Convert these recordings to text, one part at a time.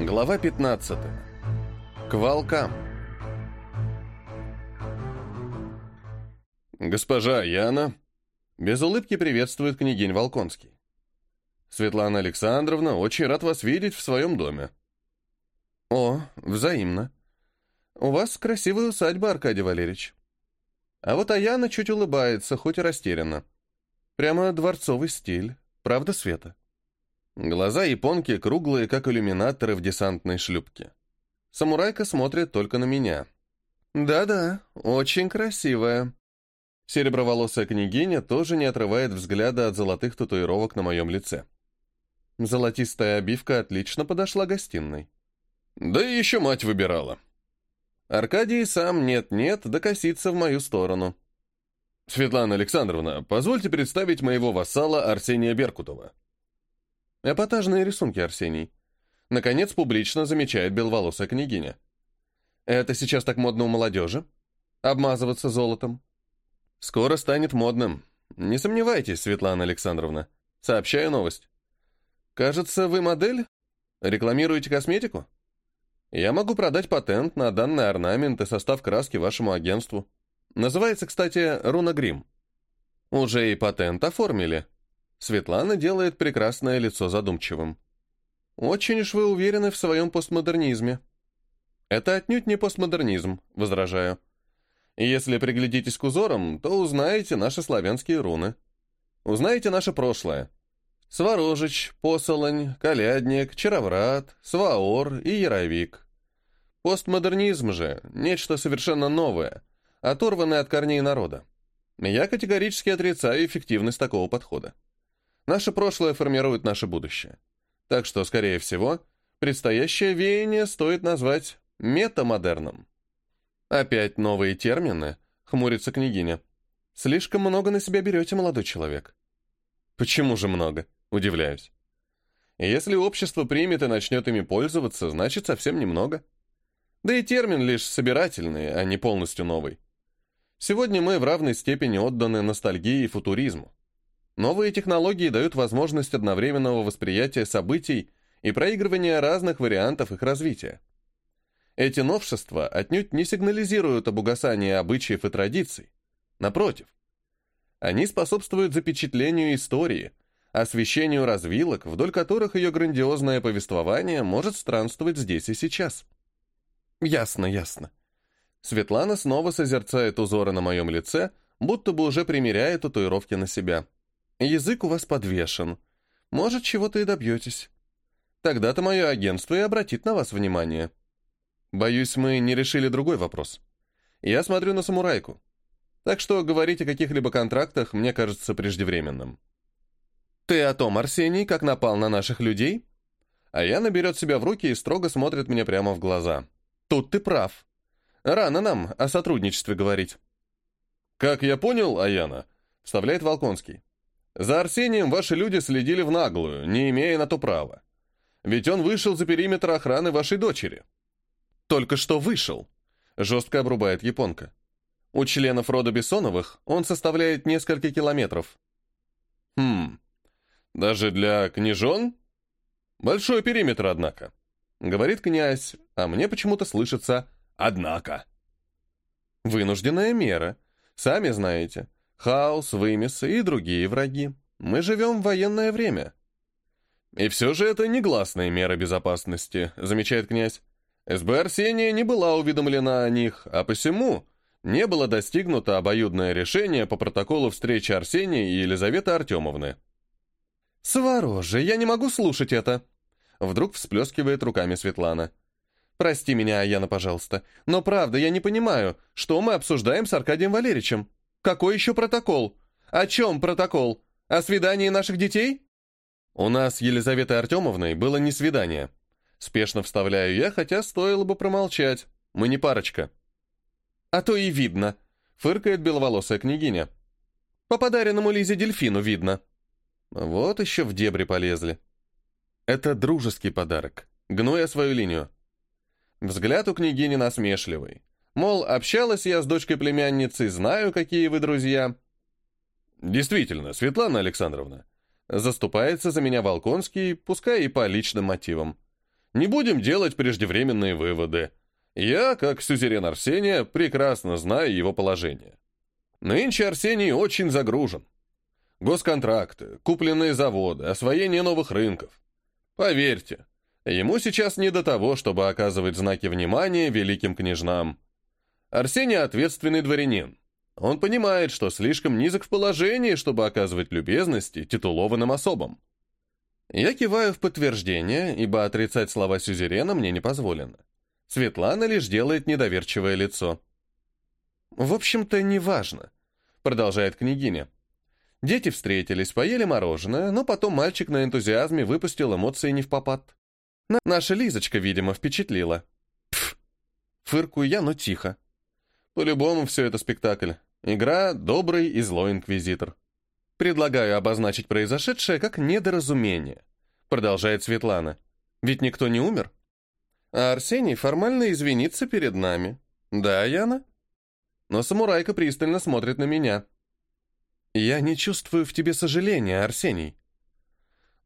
Глава 15. К волкам. Госпожа Яна без улыбки приветствует княгинь Волконский. Светлана Александровна, очень рад вас видеть в своем доме. О, взаимно. У вас красивая усадьба, Аркадий Валерьевич. А вот Аяна чуть улыбается, хоть и растеряна. Прямо дворцовый стиль, правда, Света? Глаза японки круглые, как иллюминаторы в десантной шлюпке. Самурайка смотрит только на меня. Да-да, очень красивая. Сереброволосая княгиня тоже не отрывает взгляда от золотых татуировок на моем лице. Золотистая обивка отлично подошла гостиной. Да и еще мать выбирала. Аркадий сам нет-нет докосится в мою сторону. Светлана Александровна, позвольте представить моего вассала Арсения Беркутова. Эпатажные рисунки, Арсений. Наконец, публично замечает беловолосая княгиня. Это сейчас так модно у молодежи? Обмазываться золотом? Скоро станет модным. Не сомневайтесь, Светлана Александровна. Сообщаю новость. Кажется, вы модель? Рекламируете косметику? Я могу продать патент на данный орнамент и состав краски вашему агентству. Называется, кстати, Руна Грим. Уже и патент оформили. Светлана делает прекрасное лицо задумчивым. «Очень уж вы уверены в своем постмодернизме». «Это отнюдь не постмодернизм», — возражаю. «Если приглядитесь к узорам, то узнаете наши славянские руны. Узнаете наше прошлое. Сворожич, Посолонь, Колядник, Чароврат, Сваор и Яровик. Постмодернизм же — нечто совершенно новое, оторванное от корней народа. Я категорически отрицаю эффективность такого подхода. Наше прошлое формирует наше будущее. Так что, скорее всего, предстоящее веяние стоит назвать метамодерном. Опять новые термины, хмурится княгиня. Слишком много на себя берете, молодой человек. Почему же много? Удивляюсь. Если общество примет и начнет ими пользоваться, значит совсем немного. Да и термин лишь собирательный, а не полностью новый. Сегодня мы в равной степени отданы ностальгии и футуризму. Новые технологии дают возможность одновременного восприятия событий и проигрывания разных вариантов их развития. Эти новшества отнюдь не сигнализируют об угасании обычаев и традиций. Напротив, они способствуют запечатлению истории, освещению развилок, вдоль которых ее грандиозное повествование может странствовать здесь и сейчас. Ясно, ясно. Светлана снова созерцает узоры на моем лице, будто бы уже примеряет татуировки на себя. Язык у вас подвешен. Может, чего-то и добьетесь. Тогда-то мое агентство и обратит на вас внимание. Боюсь, мы не решили другой вопрос. Я смотрю на самурайку. Так что говорить о каких-либо контрактах мне кажется преждевременным. Ты о том, Арсений, как напал на наших людей? А Яна берет себя в руки и строго смотрит мне прямо в глаза. Тут ты прав. Рано нам о сотрудничестве говорить. Как я понял, Аяна, вставляет Волконский. За Арсением ваши люди следили в наглую, не имея на то права. Ведь он вышел за периметр охраны вашей дочери. Только что вышел, жестко обрубает японка. У членов рода Бессоновых он составляет несколько километров. Хм, даже для княжон? Большой периметр, однако. Говорит князь, а мне почему-то слышится «однако». Вынужденная мера. Сами знаете. Хаос, вымесы и другие враги. Мы живем в военное время. И все же это негласные меры безопасности, замечает князь. СБ Арсения не была уведомлена о них, а посему не было достигнуто обоюдное решение по протоколу встречи Арсения и Елизаветы Артемовны. «Свороже, я не могу слушать это!» Вдруг всплескивает руками Светлана. «Прости меня, Аяна, пожалуйста, но правда, я не понимаю, что мы обсуждаем с Аркадием Валерьевичем. Какой еще протокол? О чем протокол? О свидании наших детей? У нас с Елизаветой Артемовной было не свидание. Спешно вставляю я, хотя стоило бы промолчать. Мы не парочка. А то и видно, фыркает беловолосая княгиня. По подаренному Лизе дельфину видно. Вот еще в дебри полезли. Это дружеский подарок. Гну свою линию. Взгляд у княгини насмешливый. Мол, общалась я с дочкой племянницы, знаю, какие вы друзья. Действительно, Светлана Александровна. Заступается за меня Волконский, пускай и по личным мотивам. Не будем делать преждевременные выводы. Я, как сюзерен Арсения, прекрасно знаю его положение. Нынче Арсений очень загружен. Госконтракты, купленные заводы, освоение новых рынков. Поверьте, ему сейчас не до того, чтобы оказывать знаки внимания великим княжнам. Арсений ответственный дворянин. Он понимает, что слишком низок в положении, чтобы оказывать любезности титулованным особам. Я киваю в подтверждение, ибо отрицать слова сюзерена мне не позволено. Светлана лишь делает недоверчивое лицо. «В общем-то, неважно», — продолжает княгиня. Дети встретились, поели мороженое, но потом мальчик на энтузиазме выпустил эмоции не в попад. Наша Лизочка, видимо, впечатлила. Пф, фыркую я, но тихо. По-любому все это спектакль. Игра «Добрый и злой инквизитор». Предлагаю обозначить произошедшее как недоразумение. Продолжает Светлана. Ведь никто не умер. А Арсений формально извинится перед нами. Да, Яна? Но самурайка пристально смотрит на меня. «Я не чувствую в тебе сожаления, Арсений».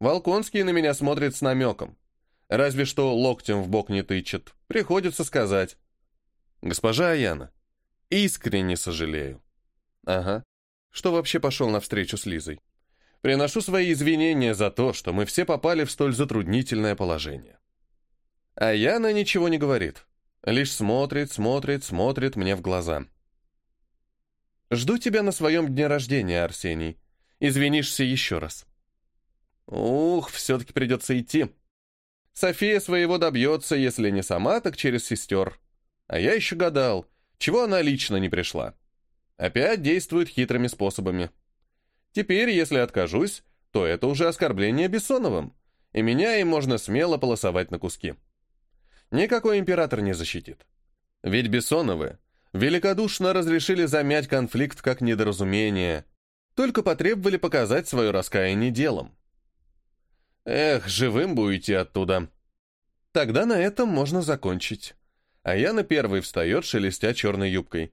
Волконский на меня смотрит с намеком. Разве что локтем в бок не тычет. Приходится сказать. «Госпожа Аяна, искренне сожалею». «Ага. Что вообще пошел навстречу с Лизой?» «Приношу свои извинения за то, что мы все попали в столь затруднительное положение». А Яна ничего не говорит. Лишь смотрит, смотрит, смотрит мне в глаза. Жду тебя на своем дне рождения, Арсений. Извинишься еще раз. Ух, все-таки придется идти. София своего добьется, если не сама, так через сестер. А я еще гадал, чего она лично не пришла. Опять действует хитрыми способами. Теперь, если откажусь, то это уже оскорбление Бессоновым, и меня им можно смело полосовать на куски. Никакой император не защитит. Ведь Бессоновы великодушно разрешили замять конфликт как недоразумение, только потребовали показать свое раскаяние делом. Эх, живым будете оттуда. Тогда на этом можно закончить. А Яна первый встает, шелестя черной юбкой.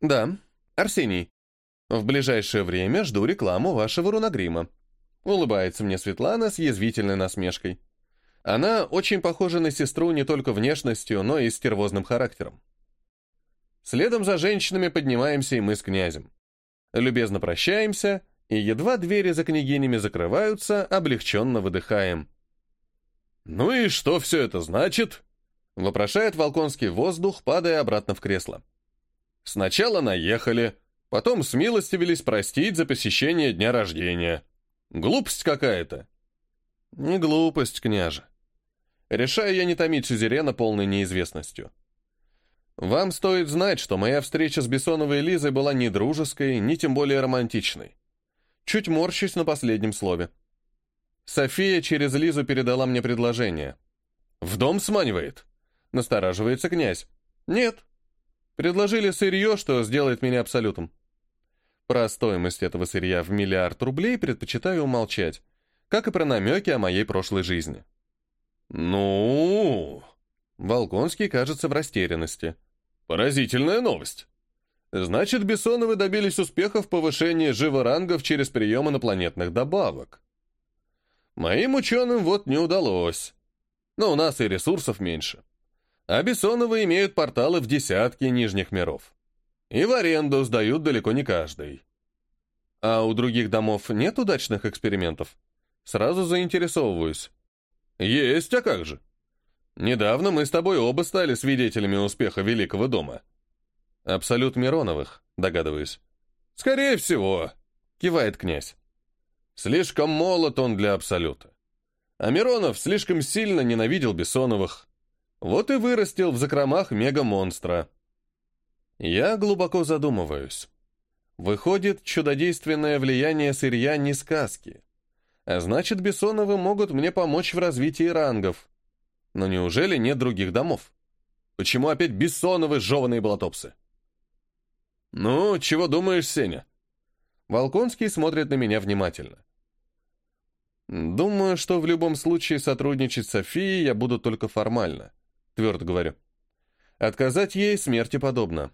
Да, Арсений, в ближайшее время жду рекламу вашего руногрима. Улыбается мне Светлана с язвительной насмешкой. Она очень похожа на сестру не только внешностью, но и стервозным характером. Следом за женщинами поднимаемся и мы с князем. Любезно прощаемся, и едва двери за княгинями закрываются, облегченно выдыхаем. «Ну и что все это значит?» — вопрошает Волконский воздух, падая обратно в кресло. «Сначала наехали, потом смилостивились простить за посещение дня рождения. Глупость какая-то». «Не глупость, княже. Решаю я не томить сюзерена полной неизвестностью. Вам стоит знать, что моя встреча с Бессоновой Лизой была не дружеской, ни тем более романтичной. Чуть морщусь на последнем слове. София через Лизу передала мне предложение. «В дом сманивает?» Настораживается князь. «Нет». Предложили сырье, что сделает меня абсолютом. Про стоимость этого сырья в миллиард рублей предпочитаю умолчать, как и про намеки о моей прошлой жизни. «Ну...» Волконский кажется в растерянности. «Поразительная новость. Значит, Бессоновы добились успеха в повышении живорангов через прием инопланетных добавок. Моим ученым вот не удалось. Но у нас и ресурсов меньше. А Бессоновы имеют порталы в десятки нижних миров. И в аренду сдают далеко не каждый. А у других домов нет удачных экспериментов? Сразу заинтересовываюсь. Есть, а как же? Недавно мы с тобой оба стали свидетелями успеха Великого дома. Абсолют Мироновых, догадываюсь. Скорее всего, кивает князь. Слишком молод он для Абсолюта. А Миронов слишком сильно ненавидел Бессоновых. Вот и вырастил в закромах мега-монстра. Я глубоко задумываюсь. Выходит, чудодейственное влияние сырья не сказки. А значит, Бессоновы могут мне помочь в развитии рангов. Но неужели нет других домов? Почему опять Бессоновы жеванные болотопсы? «Ну, чего думаешь, Сеня?» Волконский смотрит на меня внимательно. «Думаю, что в любом случае сотрудничать с Софией я буду только формально», — твердо говорю. «Отказать ей смерти подобно».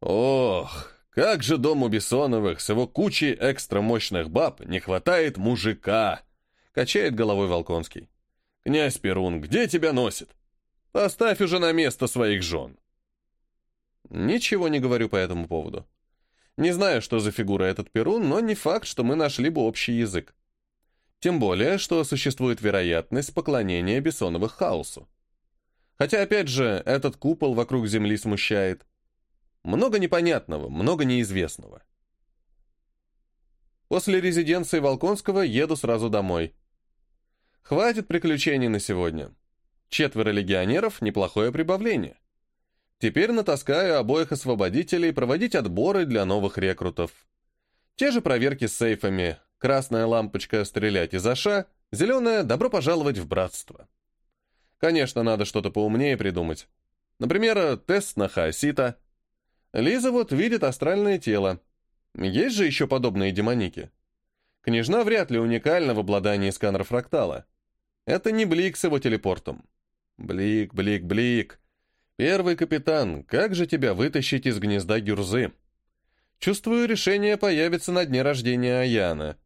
«Ох, как же дому Бессоновых с его кучей экстра мощных баб не хватает мужика!» — качает головой Волконский. Князь Перун, где тебя носит? Поставь уже на место своих жен. Ничего не говорю по этому поводу. Не знаю, что за фигура этот Перун, но не факт, что мы нашли бы общий язык. Тем более, что существует вероятность поклонения Бессоновых хаосу. Хотя, опять же, этот купол вокруг Земли смущает. Много непонятного, много неизвестного. После резиденции Волконского еду сразу домой. Хватит приключений на сегодня. Четверо легионеров – неплохое прибавление. Теперь натаскаю обоих освободителей проводить отборы для новых рекрутов. Те же проверки с сейфами, красная лампочка «Стрелять из аша», зеленая «Добро пожаловать в братство». Конечно, надо что-то поумнее придумать. Например, тест на хаосита. Лиза вот видит астральное тело. Есть же еще подобные демоники. Княжна вряд ли уникальна в обладании сканера фрактала. Это не Блик с его телепортом. Блик, Блик, Блик. Первый капитан, как же тебя вытащить из гнезда Гюрзы? Чувствую, решение появится на дне рождения Аяна.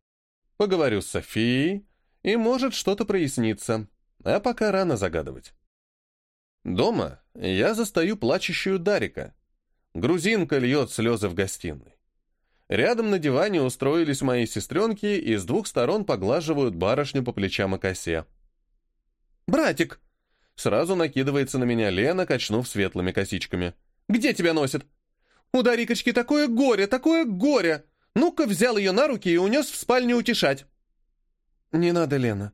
Поговорю с Софией, и может что-то прояснится а пока рано загадывать. Дома я застаю плачущую Дарика. Грузинка льет слезы в гостиной. Рядом на диване устроились мои сестренки и с двух сторон поглаживают барышню по плечам и косе. «Братик!» Сразу накидывается на меня Лена, качнув светлыми косичками. «Где тебя носит?» «У Дарикочки такое горе, такое горе! Ну-ка взял ее на руки и унес в спальню утешать!» «Не надо, Лена»,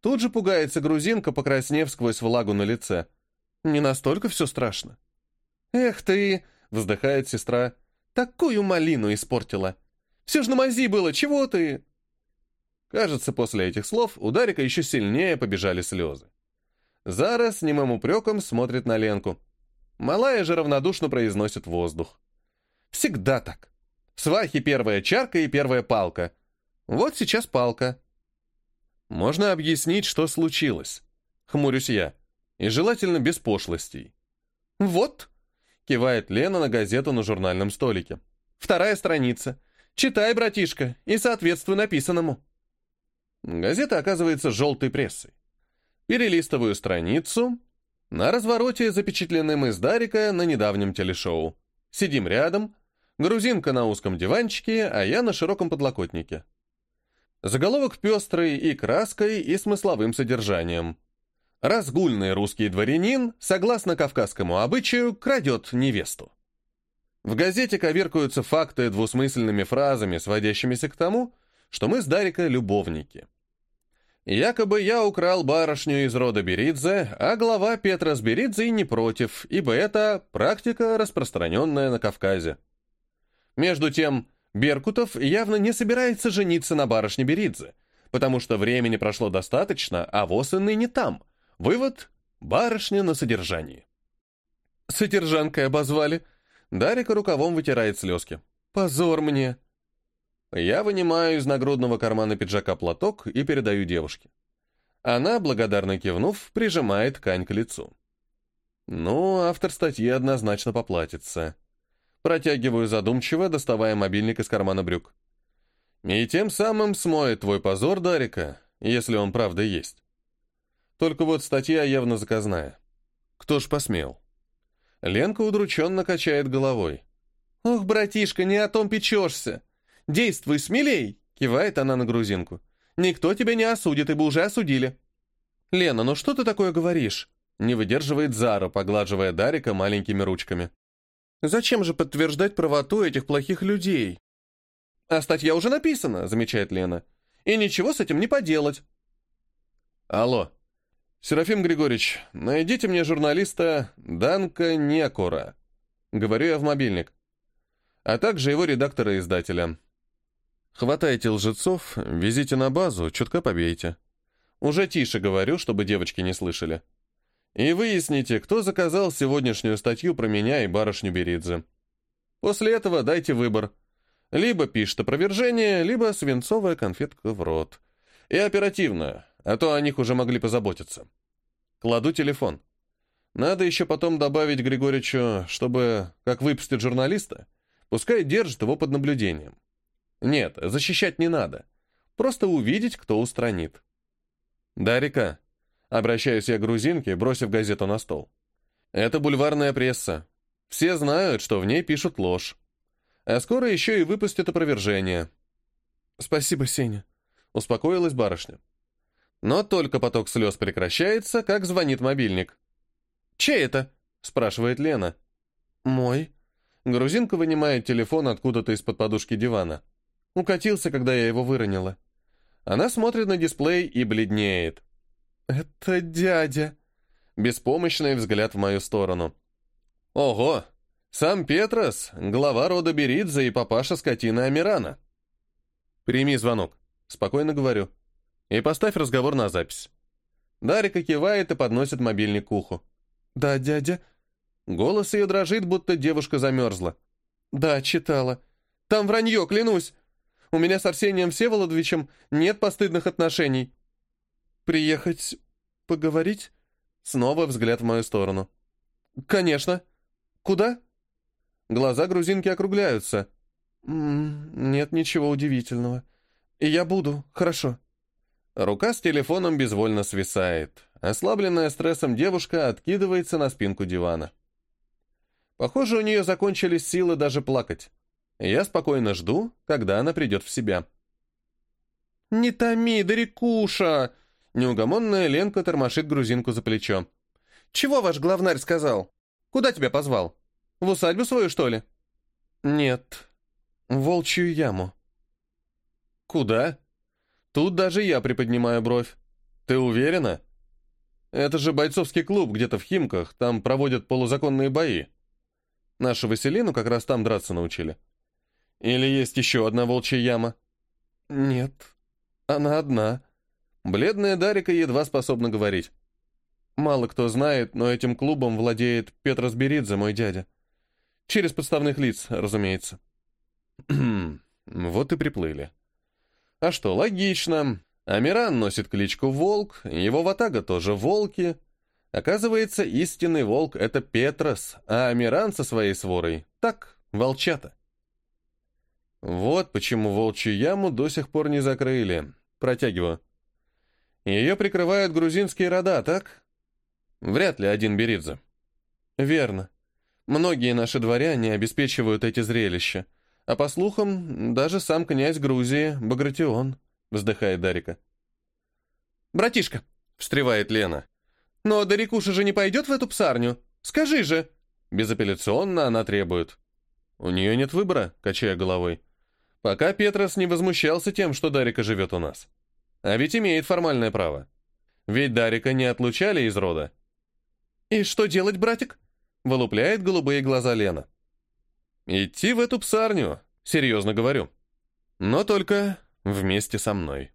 Тут же пугается грузинка, покраснев сквозь влагу на лице. Не настолько все страшно. «Эх ты!» — вздыхает сестра. «Такую малину испортила! Все же на мази было, чего ты?» Кажется, после этих слов у Дарика еще сильнее побежали слезы. Зара с немым упреком смотрит на Ленку. Малая же равнодушно произносит воздух. «Всегда так. Свахи первая чарка и первая палка. Вот сейчас палка. Можно объяснить, что случилось. Хмурюсь я. И желательно без пошлостей. «Вот!» — кивает Лена на газету на журнальном столике. «Вторая страница. Читай, братишка, и соответствуй написанному». Газета оказывается желтой прессой. Перелистываю страницу. На развороте запечатлены мы с Дарика на недавнем телешоу. Сидим рядом. Грузинка на узком диванчике, а я на широком подлокотнике. Заголовок пестрый и краской, и смысловым содержанием. Разгульный русский дворянин, согласно кавказскому обычаю, крадет невесту. В газете коверкуются факты двусмысленными фразами, сводящимися к тому, что мы с Дарика любовники. Якобы я украл барышню из рода Беридзе, а глава Петрос Беридзе не против, ибо это практика, распространенная на Кавказе. Между тем, Беркутов явно не собирается жениться на барышне Беридзе, потому что времени прошло достаточно, а воз не там. Вывод — барышня на содержании. Содержанкой обозвали. Дарика рукавом вытирает слезки. Позор мне. Я вынимаю из нагрудного кармана пиджака платок и передаю девушке. Она, благодарно кивнув, прижимает ткань к лицу. Ну, автор статьи однозначно поплатится. Протягиваю задумчиво, доставая мобильник из кармана брюк. И тем самым смоет твой позор, Дарика, если он правда есть. Только вот статья явно заказная. Кто ж посмел? Ленка удрученно качает головой. «Ох, братишка, не о том печешься! Действуй смелей!» — кивает она на грузинку. «Никто тебя не осудит, ибо уже осудили». «Лена, ну что ты такое говоришь?» Не выдерживает Зара, поглаживая Дарика маленькими ручками. Зачем же подтверждать правоту этих плохих людей? А статья уже написана, замечает Лена. И ничего с этим не поделать. Алло. Серафим Григорьевич, найдите мне журналиста Данка Некора. Говорю я в мобильник. А также его редактора-издателя. Хватайте лжецов, везите на базу, чутка побейте. Уже тише говорю, чтобы девочки не слышали и выясните, кто заказал сегодняшнюю статью про меня и барышню Беридзе. После этого дайте выбор. Либо пишет опровержение, либо свинцовая конфетка в рот. И оперативно, а то о них уже могли позаботиться. Кладу телефон. Надо еще потом добавить Григоричу, чтобы, как выпустит журналиста, пускай держит его под наблюдением. Нет, защищать не надо. Просто увидеть, кто устранит. Дарика, Обращаюсь я к грузинке, бросив газету на стол. Это бульварная пресса. Все знают, что в ней пишут ложь. А скоро еще и выпустят опровержение. Спасибо, Сеня. Успокоилась барышня. Но только поток слез прекращается, как звонит мобильник. «Чей это?» — спрашивает Лена. «Мой». Грузинка вынимает телефон откуда-то из-под подушки дивана. Укатился, когда я его выронила. Она смотрит на дисплей и бледнеет. «Это дядя!» Беспомощный взгляд в мою сторону. «Ого! Сам Петрос, глава рода Беридзе и папаша скотины Амирана». «Прими звонок», — спокойно говорю. «И поставь разговор на запись». Дарика кивает и подносит мобильник к уху. «Да, дядя». Голос ее дрожит, будто девушка замерзла. «Да, читала. Там вранье, клянусь. У меня с Арсением Всеволодовичем нет постыдных отношений. Приехать поговорить?» Снова взгляд в мою сторону. «Конечно. Куда?» Глаза грузинки округляются. «М -м, «Нет ничего удивительного. И я буду, хорошо». Рука с телефоном безвольно свисает. Ослабленная стрессом девушка откидывается на спинку дивана. Похоже, у нее закончились силы даже плакать. Я спокойно жду, когда она придет в себя. «Не томи, Дарикуша!» Неугомонная Ленка тормошит грузинку за плечо. «Чего ваш главнарь сказал? Куда тебя позвал? В усадьбу свою, что ли?» «Нет, в волчью яму». «Куда?» Тут даже я приподнимаю бровь. «Ты уверена?» «Это же бойцовский клуб где-то в Химках, там проводят полузаконные бои. Нашу Василину как раз там драться научили. Или есть еще одна волчья яма?» «Нет, она одна», Бледная Дарика едва способна говорить. Мало кто знает, но этим клубом владеет Петрос Беридзе, мой дядя. Через подставных лиц, разумеется. вот и приплыли. А что, логично. Амиран носит кличку Волк, его ватага тоже Волки. Оказывается, истинный Волк — это Петрос, а Амиран со своей сворой — так, волчата. Вот почему волчью яму до сих пор не закрыли. Протягиваю. Ее прикрывают грузинские рода, так? Вряд ли один Беридзе. Верно. Многие наши дворяне обеспечивают эти зрелища. А по слухам, даже сам князь Грузии, Багратион, вздыхает Дарика. «Братишка», — встревает Лена, — «но Дарикуша же не пойдет в эту псарню? Скажи же!» Безапелляционно она требует. «У нее нет выбора», — качая головой. «Пока Петрос не возмущался тем, что Дарика живет у нас». А ведь имеет формальное право. Ведь Дарика не отлучали из рода. «И что делать, братик?» — вылупляет голубые глаза Лена. «Идти в эту псарню, серьезно говорю. Но только вместе со мной».